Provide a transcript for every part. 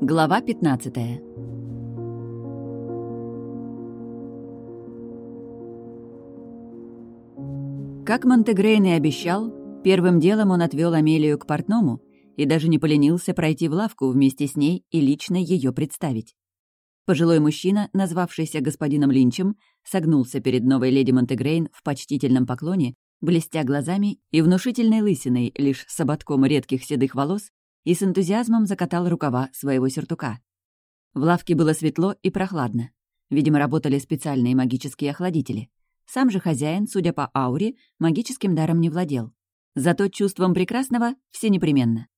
Глава 15 Как Монтегрейн и обещал, первым делом он отвел Амелию к портному и даже не поленился пройти в лавку вместе с ней и лично ее представить. Пожилой мужчина, назвавшийся господином Линчем, согнулся перед новой леди Монтегрейн в почтительном поклоне, блестя глазами и внушительной лысиной, лишь с ободком редких седых волос, и с энтузиазмом закатал рукава своего сюртука. В лавке было светло и прохладно. Видимо, работали специальные магические охладители. Сам же хозяин, судя по ауре, магическим даром не владел. Зато чувством прекрасного все непременно.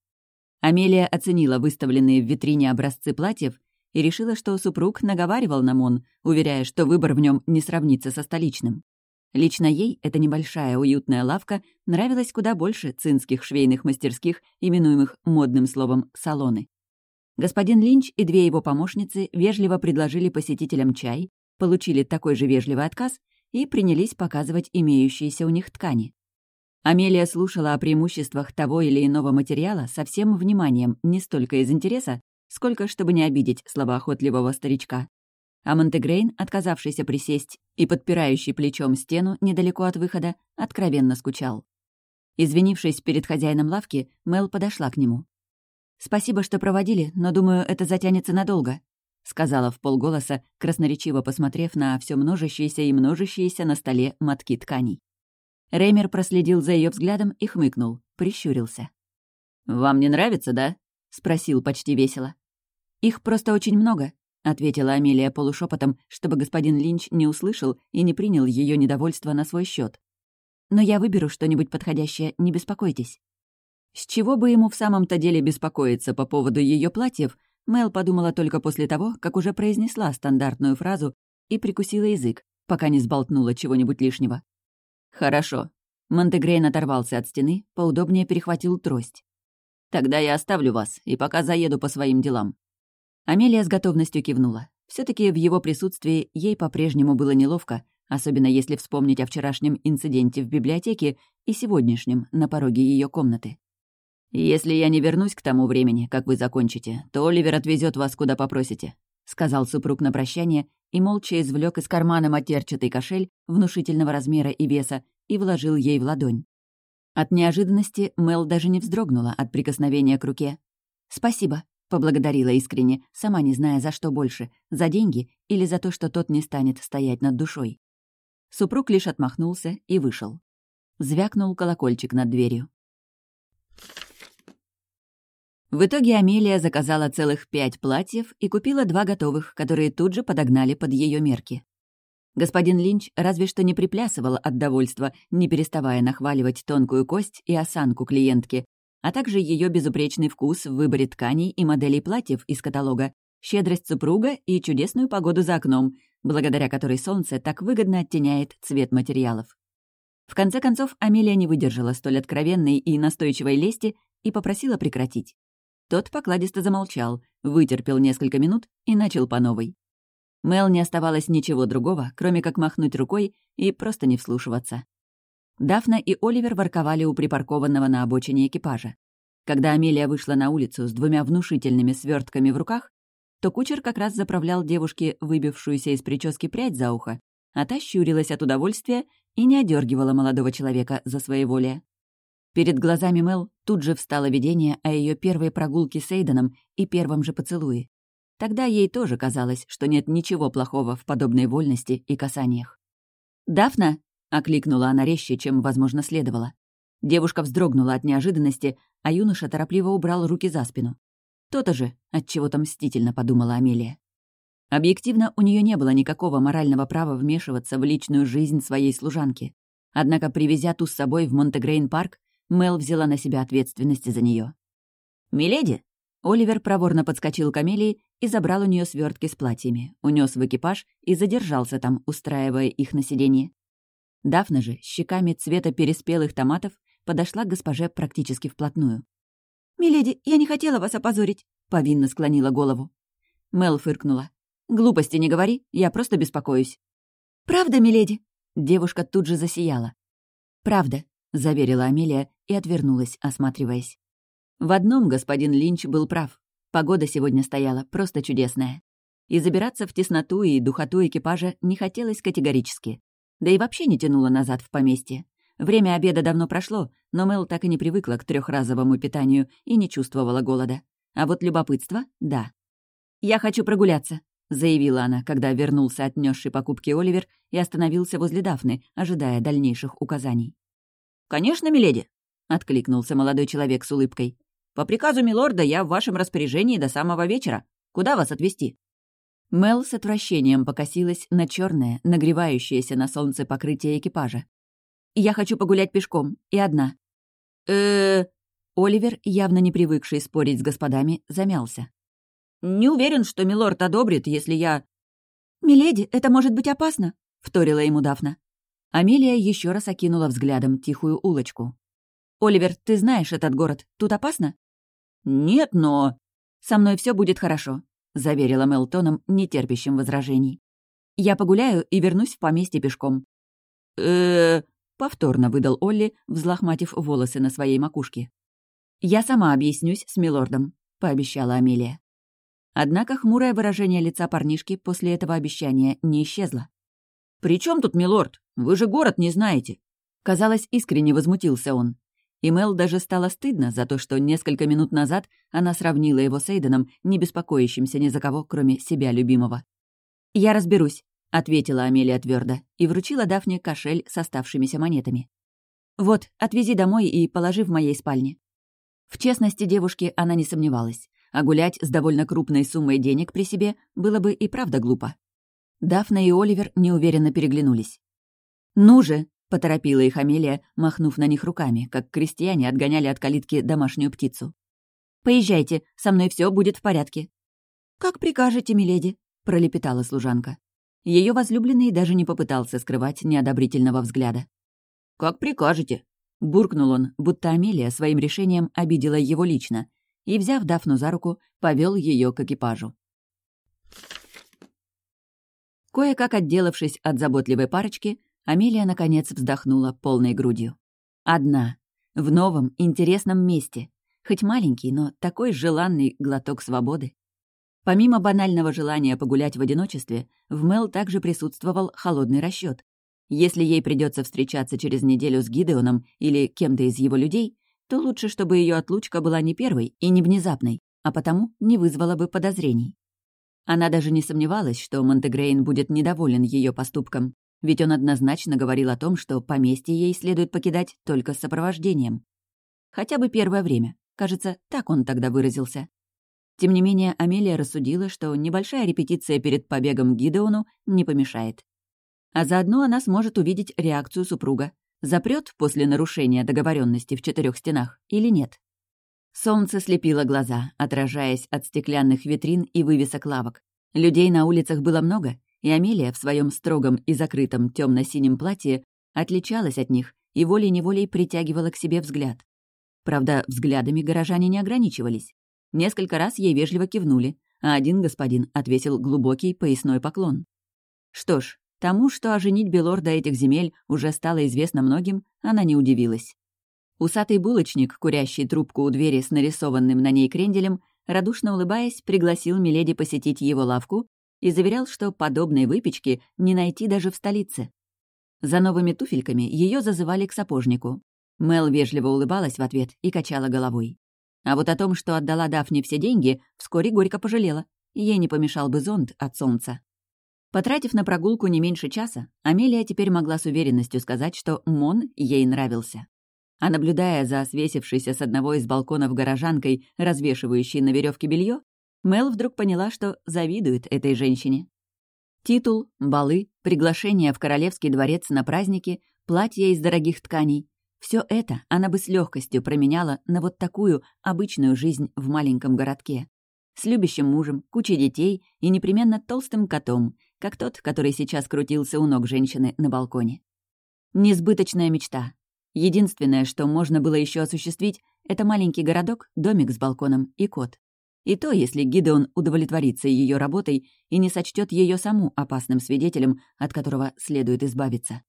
Амелия оценила выставленные в витрине образцы платьев и решила, что супруг наговаривал на Мон, уверяя, что выбор в нем не сравнится со столичным. Лично ей эта небольшая уютная лавка нравилась куда больше цинских швейных мастерских, именуемых модным словом «салоны». Господин Линч и две его помощницы вежливо предложили посетителям чай, получили такой же вежливый отказ и принялись показывать имеющиеся у них ткани. Амелия слушала о преимуществах того или иного материала со всем вниманием, не столько из интереса, сколько чтобы не обидеть словоохотливого старичка. А Монтегрейн, отказавшийся присесть и подпирающий плечом стену недалеко от выхода, откровенно скучал. Извинившись перед хозяином лавки, Мел подошла к нему. «Спасибо, что проводили, но, думаю, это затянется надолго», — сказала в полголоса, красноречиво посмотрев на все множащиеся и множащиеся на столе мотки тканей. Реймер проследил за ее взглядом и хмыкнул, прищурился. «Вам не нравится, да?» — спросил почти весело. «Их просто очень много», — ответила Амелия полушепотом, чтобы господин Линч не услышал и не принял ее недовольство на свой счет. «Но я выберу что-нибудь подходящее, не беспокойтесь». С чего бы ему в самом-то деле беспокоиться по поводу ее платьев, Мэл подумала только после того, как уже произнесла стандартную фразу и прикусила язык, пока не сболтнула чего-нибудь лишнего. «Хорошо». Монтегрейн оторвался от стены, поудобнее перехватил трость. «Тогда я оставлю вас и пока заеду по своим делам». Амелия с готовностью кивнула. все таки в его присутствии ей по-прежнему было неловко, особенно если вспомнить о вчерашнем инциденте в библиотеке и сегодняшнем на пороге ее комнаты. «Если я не вернусь к тому времени, как вы закончите, то Оливер отвезет вас куда попросите», — сказал супруг на прощание и молча извлек из кармана матерчатый кошель внушительного размера и веса и вложил ей в ладонь. От неожиданности Мел даже не вздрогнула от прикосновения к руке. «Спасибо», — поблагодарила искренне, сама не зная, за что больше — за деньги или за то, что тот не станет стоять над душой. Супруг лишь отмахнулся и вышел. Звякнул колокольчик над дверью. В итоге Амелия заказала целых пять платьев и купила два готовых, которые тут же подогнали под ее мерки. Господин Линч разве что не приплясывал от довольства, не переставая нахваливать тонкую кость и осанку клиентки, а также ее безупречный вкус в выборе тканей и моделей платьев из каталога, щедрость супруга и чудесную погоду за окном, благодаря которой солнце так выгодно оттеняет цвет материалов. В конце концов, Амелия не выдержала столь откровенной и настойчивой лести и попросила прекратить. Тот покладисто замолчал, вытерпел несколько минут и начал по новой. Мел не оставалось ничего другого, кроме как махнуть рукой и просто не вслушиваться. Дафна и Оливер ворковали у припаркованного на обочине экипажа. Когда Амелия вышла на улицу с двумя внушительными свертками в руках, то кучер как раз заправлял девушке выбившуюся из прически прядь за ухо, а та щурилась от удовольствия и не одергивала молодого человека за своеволие. Перед глазами Мел тут же встало видение о ее первой прогулке с Эйденом и первом же поцелуе. Тогда ей тоже казалось, что нет ничего плохого в подобной вольности и касаниях. «Дафна!» — окликнула она резче, чем, возможно, следовало. Девушка вздрогнула от неожиданности, а юноша торопливо убрал руки за спину. «То-то же», — отчего-то мстительно подумала Амелия. Объективно, у нее не было никакого морального права вмешиваться в личную жизнь своей служанки. Однако, привезя ту с собой в Монтегрейн-парк, Мел взяла на себя ответственность за нее. «Миледи!» Оливер проворно подскочил к Амелии и забрал у нее свертки с платьями, унес в экипаж и задержался там, устраивая их на сиденье. Дафна же, щеками цвета переспелых томатов, подошла к госпоже практически вплотную. «Миледи, я не хотела вас опозорить», — повинно склонила голову. Мел фыркнула. «Глупости не говори, я просто беспокоюсь». «Правда, миледи?» Девушка тут же засияла. «Правда. — заверила Амелия и отвернулась, осматриваясь. В одном господин Линч был прав. Погода сегодня стояла просто чудесная. И забираться в тесноту и духоту экипажа не хотелось категорически. Да и вообще не тянуло назад в поместье. Время обеда давно прошло, но Мел так и не привыкла к трехразовому питанию и не чувствовала голода. А вот любопытство — да. «Я хочу прогуляться», — заявила она, когда вернулся отнесший покупки Оливер и остановился возле Дафны, ожидая дальнейших указаний. «Конечно, миледи», — откликнулся молодой человек с улыбкой. «По приказу милорда я в вашем распоряжении до самого вечера. Куда вас отвезти?» Мел с отвращением покосилась на черное, нагревающееся на солнце покрытие экипажа. «Я хочу погулять пешком, и одна». э Оливер, явно не привыкший спорить с господами, замялся. «Не уверен, что милорд одобрит, если я...» «Миледи, это может быть опасно», — вторила ему Дафна. Амелия еще раз окинула взглядом тихую улочку. «Оливер, ты знаешь этот город. Тут опасно?» «Нет, но...» «Со мной все будет хорошо», — заверила Мелтоном, нетерпящим возражений. «Я погуляю и вернусь в поместье пешком». э повторно выдал Олли, взлохматив волосы на своей макушке. «Я сама объяснюсь с милордом», — пообещала Амелия. Однако хмурое выражение лица парнишки после этого обещания не исчезло. «При чем тут милорд? Вы же город не знаете!» Казалось, искренне возмутился он. И Мел даже стало стыдно за то, что несколько минут назад она сравнила его с Эйденом, не беспокоящимся ни за кого, кроме себя любимого. «Я разберусь», — ответила Амелия твердо и вручила Дафне кошель с оставшимися монетами. «Вот, отвези домой и положи в моей спальне». В честности девушки она не сомневалась, а гулять с довольно крупной суммой денег при себе было бы и правда глупо. Дафна и Оливер неуверенно переглянулись. «Ну же!» — поторопила их Амелия, махнув на них руками, как крестьяне отгоняли от калитки домашнюю птицу. «Поезжайте, со мной все будет в порядке». «Как прикажете, миледи», — пролепетала служанка. Ее возлюбленный даже не попытался скрывать неодобрительного взгляда. «Как прикажете», — буркнул он, будто Амелия своим решением обидела его лично, и, взяв Дафну за руку, повел ее к экипажу. Кое-как отделавшись от заботливой парочки, Амелия, наконец, вздохнула полной грудью. Одна. В новом, интересном месте. Хоть маленький, но такой желанный глоток свободы. Помимо банального желания погулять в одиночестве, в Мел также присутствовал холодный расчет. Если ей придется встречаться через неделю с Гидеоном или кем-то из его людей, то лучше, чтобы ее отлучка была не первой и не внезапной, а потому не вызвала бы подозрений. Она даже не сомневалась, что Монтегрейн будет недоволен ее поступком, ведь он однозначно говорил о том, что поместье ей следует покидать только с сопровождением. Хотя бы первое время. Кажется, так он тогда выразился. Тем не менее, Амелия рассудила, что небольшая репетиция перед побегом Гидеону не помешает. А заодно она сможет увидеть реакцию супруга. Запрет после нарушения договоренности в четырех стенах или нет. Солнце слепило глаза, отражаясь от стеклянных витрин и вывесок лавок. Людей на улицах было много, и Амелия в своем строгом и закрытом темно синем платье отличалась от них и волей-неволей притягивала к себе взгляд. Правда, взглядами горожане не ограничивались. Несколько раз ей вежливо кивнули, а один господин отвесил глубокий поясной поклон. Что ж, тому, что о женитьбе лорда этих земель уже стало известно многим, она не удивилась. Усатый булочник, курящий трубку у двери с нарисованным на ней кренделем, радушно улыбаясь, пригласил Миледи посетить его лавку и заверял, что подобной выпечки не найти даже в столице. За новыми туфельками ее зазывали к сапожнику. Мел вежливо улыбалась в ответ и качала головой. А вот о том, что отдала Дафне все деньги, вскоре горько пожалела. Ей не помешал бы зонт от солнца. Потратив на прогулку не меньше часа, Амелия теперь могла с уверенностью сказать, что Мон ей нравился а наблюдая за свесившейся с одного из балконов горожанкой, развешивающей на веревке белье, Мел вдруг поняла, что завидует этой женщине. Титул, балы, приглашение в королевский дворец на праздники, платья из дорогих тканей — все это она бы с легкостью променяла на вот такую обычную жизнь в маленьком городке. С любящим мужем, кучей детей и непременно толстым котом, как тот, который сейчас крутился у ног женщины на балконе. Несбыточная мечта, Единственное, что можно было еще осуществить, это маленький городок, домик с балконом и кот. И то, если Гидеон удовлетворится ее работой и не сочтет ее саму опасным свидетелем, от которого следует избавиться.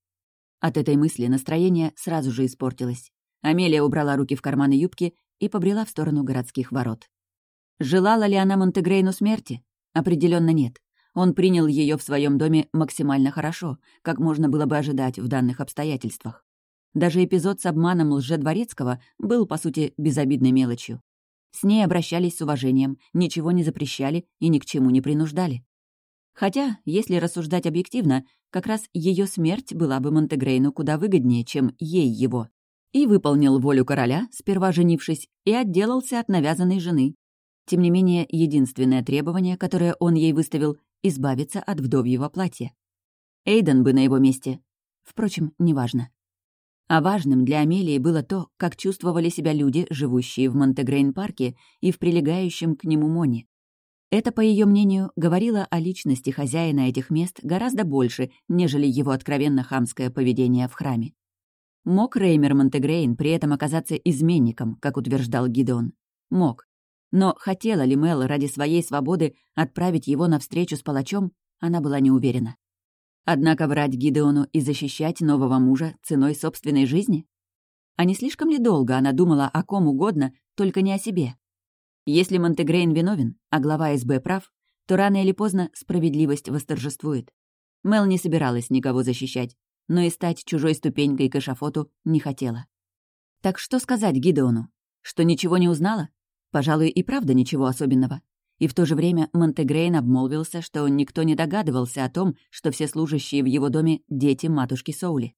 От этой мысли настроение сразу же испортилось. Амелия убрала руки в карманы юбки и побрела в сторону городских ворот. Желала ли она Монтегрейну смерти? Определенно нет. Он принял ее в своем доме максимально хорошо, как можно было бы ожидать в данных обстоятельствах. Даже эпизод с обманом лжедворецкого был, по сути, безобидной мелочью. С ней обращались с уважением, ничего не запрещали и ни к чему не принуждали. Хотя, если рассуждать объективно, как раз ее смерть была бы Монтегрейну куда выгоднее, чем ей его. И выполнил волю короля, сперва женившись, и отделался от навязанной жены. Тем не менее, единственное требование, которое он ей выставил — избавиться от вдовьего платья. Эйден бы на его месте. Впрочем, неважно. А важным для Амелии было то, как чувствовали себя люди, живущие в Монтегрейн-парке и в прилегающем к нему Моне. Это, по ее мнению, говорило о личности хозяина этих мест гораздо больше, нежели его откровенно хамское поведение в храме. Мог Реймер Монтегрейн при этом оказаться изменником, как утверждал Гидон? Мог. Но хотела ли Мел ради своей свободы отправить его на встречу с палачом, она была не уверена. Однако врать Гидеону и защищать нового мужа ценой собственной жизни? А не слишком ли долго она думала о ком угодно, только не о себе? Если Монтегрейн виновен, а глава СБ прав, то рано или поздно справедливость восторжествует. Мел не собиралась никого защищать, но и стать чужой ступенькой к эшафоту не хотела. Так что сказать Гидеону? Что ничего не узнала? Пожалуй, и правда ничего особенного. И в то же время Монтегрейн обмолвился, что никто не догадывался о том, что все служащие в его доме — дети матушки Соули.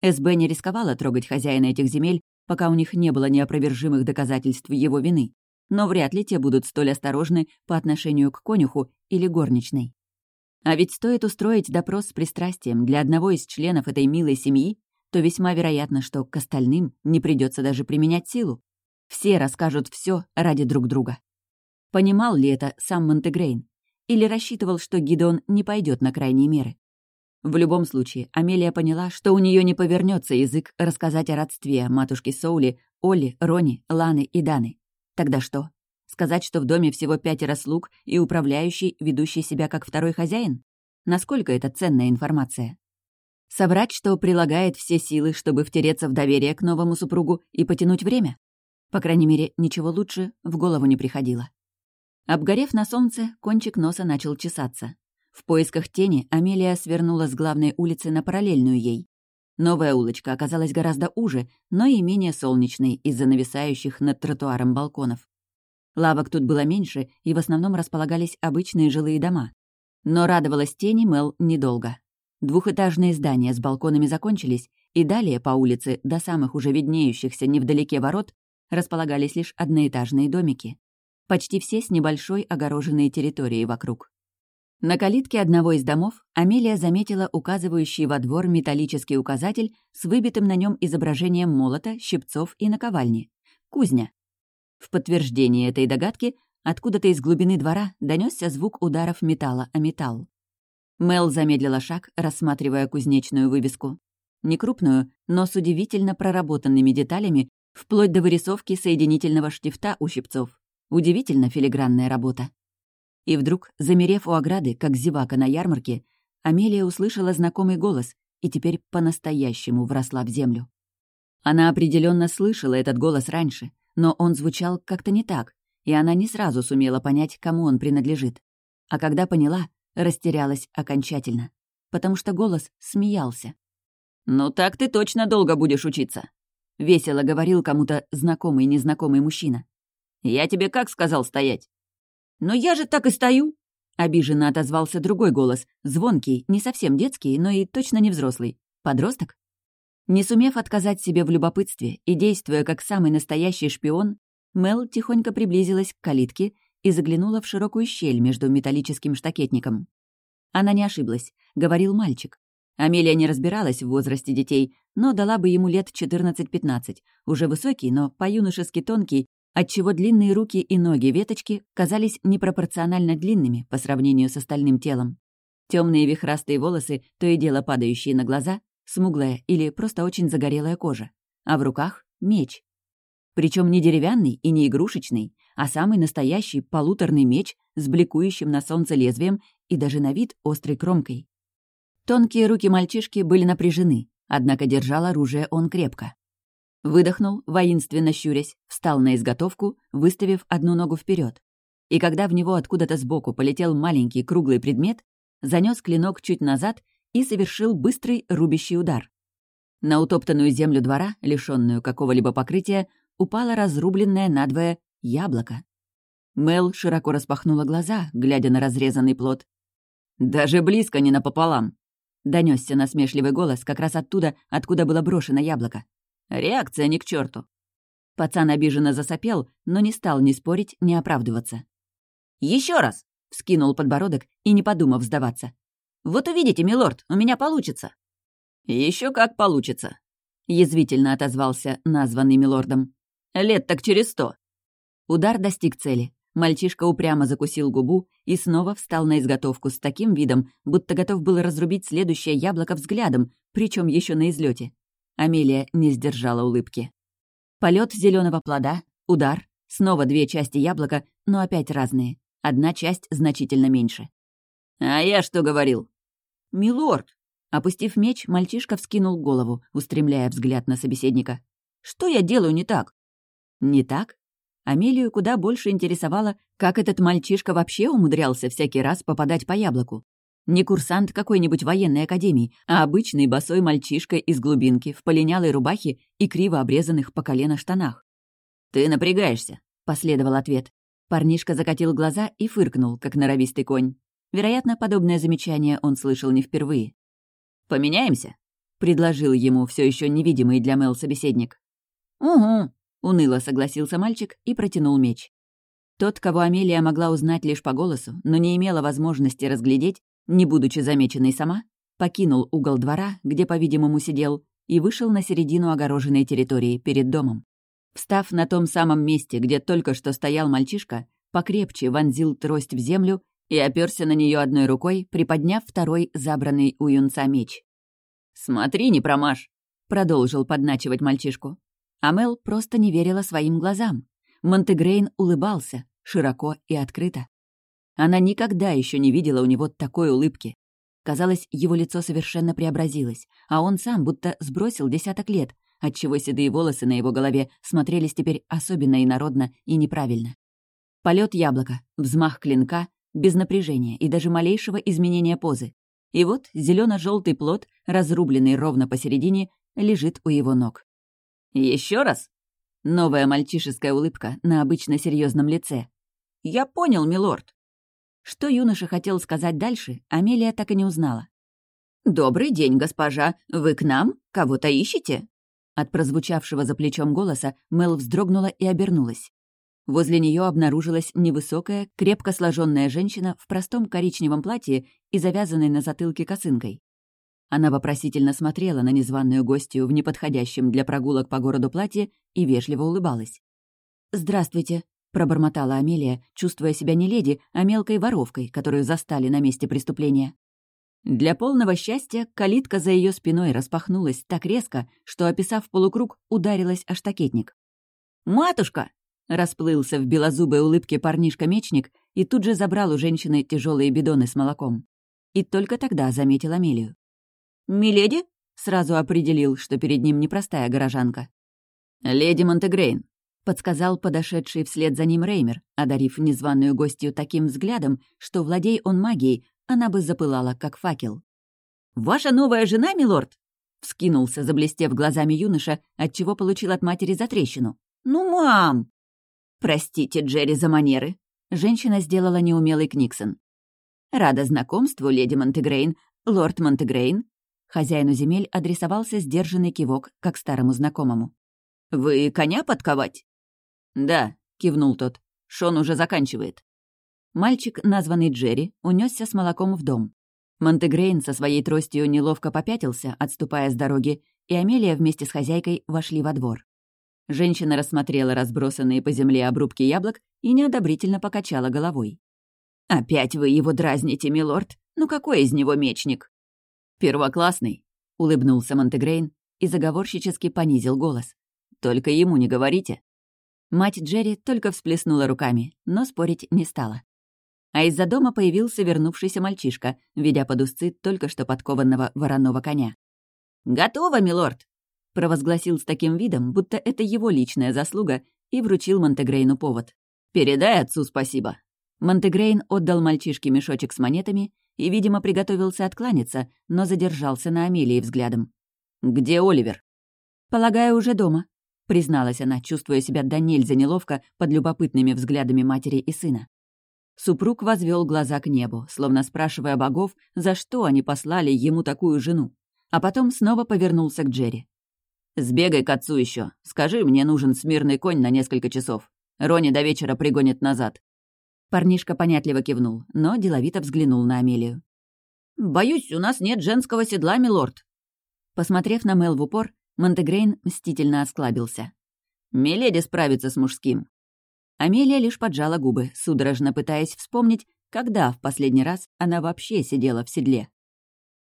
СБ не рисковала трогать хозяина этих земель, пока у них не было неопровержимых доказательств его вины но вряд ли те будут столь осторожны по отношению к конюху или горничной. А ведь стоит устроить допрос с пристрастием для одного из членов этой милой семьи, то весьма вероятно, что к остальным не придется даже применять силу. Все расскажут все ради друг друга. Понимал ли это сам Монтегрейн? Или рассчитывал, что Гидеон не пойдет на крайние меры? В любом случае, Амелия поняла, что у нее не повернется язык рассказать о родстве матушки Соули, Олли, Рони, Ланы и Даны. Тогда что? Сказать, что в доме всего пятеро слуг и управляющий, ведущий себя как второй хозяин? Насколько это ценная информация? Соврать, что прилагает все силы, чтобы втереться в доверие к новому супругу и потянуть время? По крайней мере, ничего лучше в голову не приходило. Обгорев на солнце, кончик носа начал чесаться. В поисках тени Амелия свернула с главной улицы на параллельную ей. Новая улочка оказалась гораздо уже, но и менее солнечной из-за нависающих над тротуаром балконов. Лавок тут было меньше, и в основном располагались обычные жилые дома. Но радовалась тени Мел недолго. Двухэтажные здания с балконами закончились, и далее по улице, до самых уже виднеющихся невдалеке ворот, располагались лишь одноэтажные домики. Почти все с небольшой огороженной территорией вокруг. На калитке одного из домов Амелия заметила указывающий во двор металлический указатель с выбитым на нем изображением молота, щипцов и наковальни. Кузня. В подтверждение этой догадки откуда-то из глубины двора донесся звук ударов металла о металл. Мел замедлила шаг, рассматривая кузнечную вывеску. Некрупную, но с удивительно проработанными деталями, вплоть до вырисовки соединительного штифта у щипцов. Удивительно филигранная работа. И вдруг, замерев у ограды, как зевака на ярмарке, Амелия услышала знакомый голос и теперь по-настоящему вросла в землю. Она определенно слышала этот голос раньше, но он звучал как-то не так, и она не сразу сумела понять, кому он принадлежит. А когда поняла, растерялась окончательно, потому что голос смеялся. «Ну так ты точно долго будешь учиться», — весело говорил кому-то знакомый незнакомый мужчина. «Я тебе как сказал стоять?» «Но я же так и стою!» Обиженно отозвался другой голос, звонкий, не совсем детский, но и точно не взрослый. Подросток? Не сумев отказать себе в любопытстве и действуя как самый настоящий шпион, Мел тихонько приблизилась к калитке и заглянула в широкую щель между металлическим штакетником. Она не ошиблась, говорил мальчик. Амелия не разбиралась в возрасте детей, но дала бы ему лет 14-15, уже высокий, но по-юношески тонкий отчего длинные руки и ноги веточки казались непропорционально длинными по сравнению с остальным телом. Темные вихрастые волосы, то и дело падающие на глаза, смуглая или просто очень загорелая кожа, а в руках — меч. Причем не деревянный и не игрушечный, а самый настоящий полуторный меч с бликующим на солнце лезвием и даже на вид острой кромкой. Тонкие руки мальчишки были напряжены, Однако держал оружие он крепко. Выдохнул, воинственно щурясь, встал на изготовку, выставив одну ногу вперед. И когда в него откуда-то сбоку полетел маленький круглый предмет, занес клинок чуть назад и совершил быстрый рубящий удар. На утоптанную землю двора, лишенную какого-либо покрытия, упало разрубленное надвое яблоко. Мел широко распахнула глаза, глядя на разрезанный плод. «Даже близко не напополам!» — донесся насмешливый голос как раз оттуда, откуда было брошено яблоко. «Реакция не к черту. Пацан обиженно засопел, но не стал ни спорить, ни оправдываться. Еще раз!» — вскинул подбородок и не подумав сдаваться. «Вот увидите, милорд, у меня получится!» Еще как получится!» — язвительно отозвался названный милордом. «Лет так через сто!» Удар достиг цели. Мальчишка упрямо закусил губу и снова встал на изготовку с таким видом, будто готов был разрубить следующее яблоко взглядом, причем еще на излете. Амелия не сдержала улыбки. Полет зеленого плода, удар, снова две части яблока, но опять разные. Одна часть значительно меньше. «А я что говорил?» «Милорд!» Опустив меч, мальчишка вскинул голову, устремляя взгляд на собеседника. «Что я делаю не так?» «Не так?» Амелию куда больше интересовало, как этот мальчишка вообще умудрялся всякий раз попадать по яблоку. Не курсант какой-нибудь военной академии, а обычный босой мальчишка из глубинки в полинялой рубахе и криво обрезанных по колено штанах. «Ты напрягаешься», — последовал ответ. Парнишка закатил глаза и фыркнул, как норовистый конь. Вероятно, подобное замечание он слышал не впервые. «Поменяемся?» — предложил ему все еще невидимый для Мел собеседник. «Угу», Уныло согласился мальчик и протянул меч. Тот, кого Амелия могла узнать лишь по голосу, но не имела возможности разглядеть, не будучи замеченной сама, покинул угол двора, где, по-видимому, сидел, и вышел на середину огороженной территории перед домом. Встав на том самом месте, где только что стоял мальчишка, покрепче вонзил трость в землю и оперся на нее одной рукой, приподняв второй забранный у юнца меч. «Смотри, не промажь!» — продолжил подначивать мальчишку. Амел просто не верила своим глазам. Монтегрейн улыбался, широко и открыто. Она никогда еще не видела у него такой улыбки. Казалось, его лицо совершенно преобразилось, а он сам будто сбросил десяток лет, отчего седые волосы на его голове смотрелись теперь особенно инородно и неправильно. Полет яблока, взмах клинка, без напряжения и даже малейшего изменения позы. И вот зелено желтый плод, разрубленный ровно посередине, лежит у его ног. Еще раз?» Новая мальчишеская улыбка на обычно серьезном лице. «Я понял, милорд». Что юноша хотел сказать дальше, Амелия так и не узнала. «Добрый день, госпожа. Вы к нам? Кого-то ищете?» От прозвучавшего за плечом голоса Мел вздрогнула и обернулась. Возле нее обнаружилась невысокая, крепко сложенная женщина в простом коричневом платье и завязанной на затылке косынкой. Она вопросительно смотрела на незваную гостью в неподходящем для прогулок по городу платье и вежливо улыбалась. «Здравствуйте», — пробормотала Амелия, чувствуя себя не леди, а мелкой воровкой, которую застали на месте преступления. Для полного счастья калитка за ее спиной распахнулась так резко, что, описав полукруг, ударилась о штакетник. «Матушка!» — расплылся в белозубой улыбке парнишка-мечник и тут же забрал у женщины тяжелые бидоны с молоком. И только тогда заметил Амелию. «Миледи?» — сразу определил, что перед ним непростая горожанка. «Леди Монтегрейн», — подсказал подошедший вслед за ним Реймер, одарив незваную гостью таким взглядом, что, владей он магией, она бы запылала, как факел. «Ваша новая жена, милорд?» — вскинулся, заблестев глазами юноша, отчего получил от матери затрещину. «Ну, мам!» «Простите, Джерри, за манеры», — женщина сделала неумелый книксен. «Рада знакомству, леди Монтегрейн, лорд Монтегрейн, Хозяину земель адресовался сдержанный кивок, как старому знакомому. «Вы коня подковать?» «Да», — кивнул тот. «Шон уже заканчивает». Мальчик, названный Джерри, унесся с молоком в дом. Монтегрейн со своей тростью неловко попятился, отступая с дороги, и Амелия вместе с хозяйкой вошли во двор. Женщина рассмотрела разбросанные по земле обрубки яблок и неодобрительно покачала головой. «Опять вы его дразните, милорд? Ну какой из него мечник?» «Первоклассный», — улыбнулся Монтегрейн и заговорщически понизил голос. «Только ему не говорите». Мать Джерри только всплеснула руками, но спорить не стала. А из-за дома появился вернувшийся мальчишка, ведя под узцы только что подкованного вороного коня. «Готово, милорд!» — провозгласил с таким видом, будто это его личная заслуга, и вручил Монтегрейну повод. «Передай отцу спасибо». Монтегрейн отдал мальчишке мешочек с монетами и, видимо, приготовился откланяться, но задержался на Амелии взглядом. «Где Оливер?» «Полагаю, уже дома», — призналась она, чувствуя себя до нельзя неловко под любопытными взглядами матери и сына. Супруг возвел глаза к небу, словно спрашивая богов, за что они послали ему такую жену, а потом снова повернулся к Джерри. «Сбегай к отцу еще. Скажи, мне нужен смирный конь на несколько часов. Рони до вечера пригонит назад». Парнишка понятливо кивнул, но деловито взглянул на Амелию. «Боюсь, у нас нет женского седла, милорд». Посмотрев на Мел в упор, Монтегрейн мстительно осклабился. «Миледи справится с мужским. Амелия лишь поджала губы, судорожно пытаясь вспомнить, когда в последний раз она вообще сидела в седле.